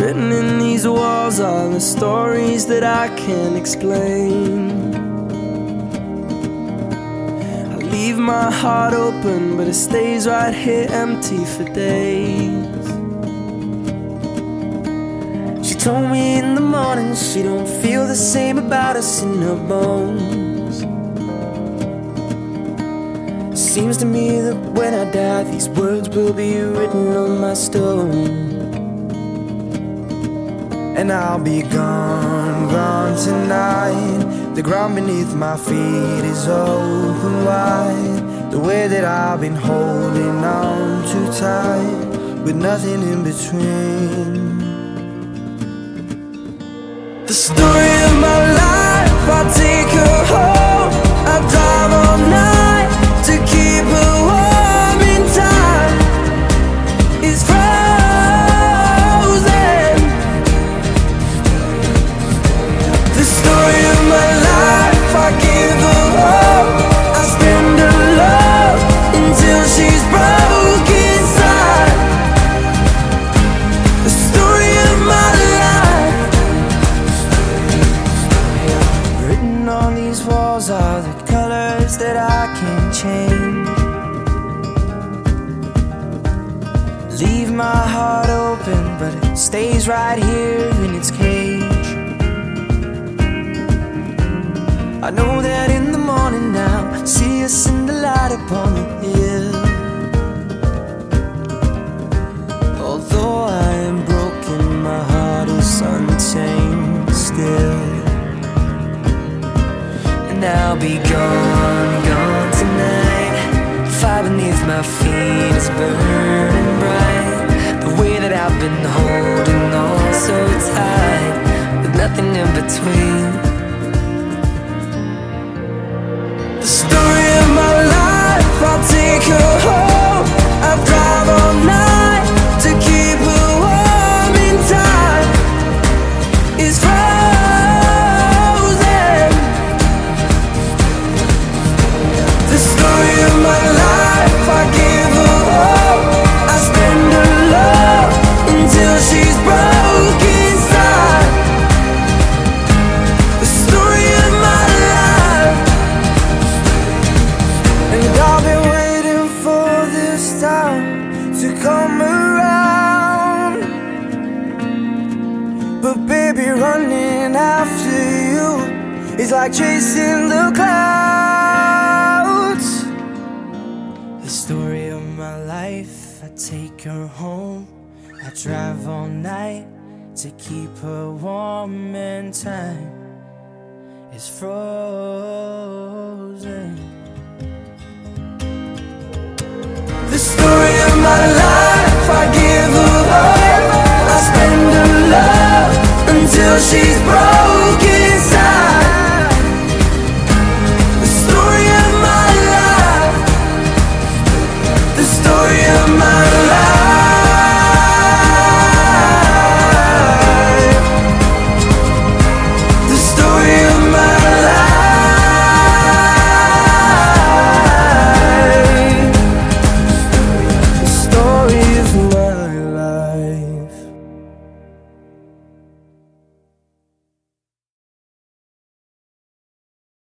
Written in these walls are the stories that I can't explain. I leave my heart open, but it stays right here empty for days. She told me in the morning she don't feel the same about us in her bones. Seems to me that when I die, these words will be written on my stone. And I'll be gone, gone tonight. The ground beneath my feet is open wide. The way that I've been holding on too tight, with nothing in between. The story stays right here in its cage. I know that in the morning now, see us in the light upon the hill. Although I am broken, my heart is untamed still. And I'll be gone, gone tonight. Fire beneath my feet is burning. The way that I've been holding on so tight, with nothing in between. To come around. But baby, running after you is like chasing the clouds. The story of my life, I take her home. I drive all night to keep her warm and time is frozen. The story she's broken.